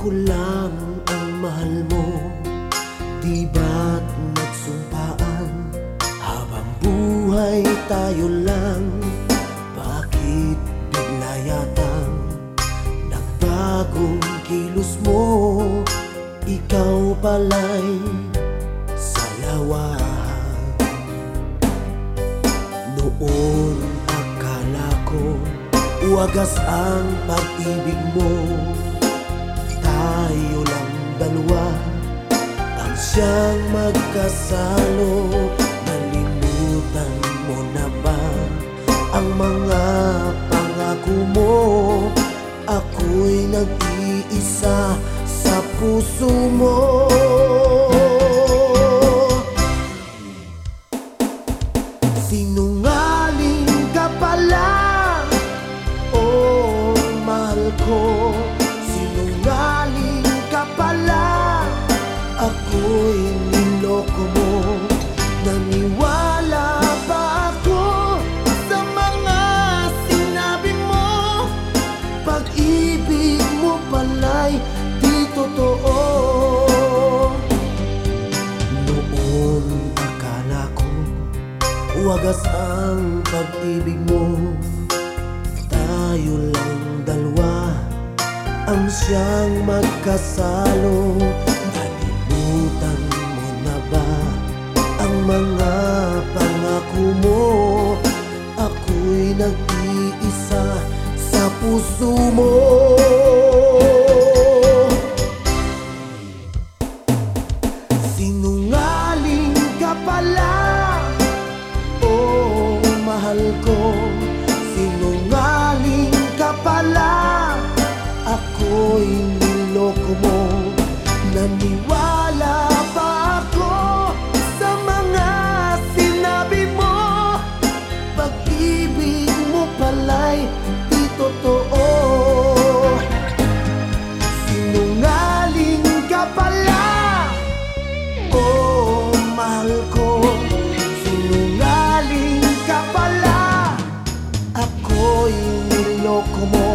Ako lang ang mahal mo. Di ba't nagsumpaan Habang buhay tayo lang Bakit bigla yatang Nagbagong kilos mo? Ikaw pala'y salawahan. Noon akala ko Wagas ang pag-ibig mo Tayo lang dalawa. Ang siyang magkasalo Nalimutan mo na ba? Ang mga pangako mo Ako'y nag-iisa sa puso mo. Sinungaling ka pala Oh, mahal ko Ako'y niloko mo. Naniwala ba ako Sa sinabi mo? Pag-ibig mo pala'y di totoo. Noon akala ko Wagas ang pag-ibig mo. Tayo lang dalawa Ang siyang magkasalo nag-iisa sa puso mo. Sinungaling ka pala pala'y di totoo. Sinungaling ka pala. Oh, mahal ko Sinungaling ka pala. Ako'y niloko mo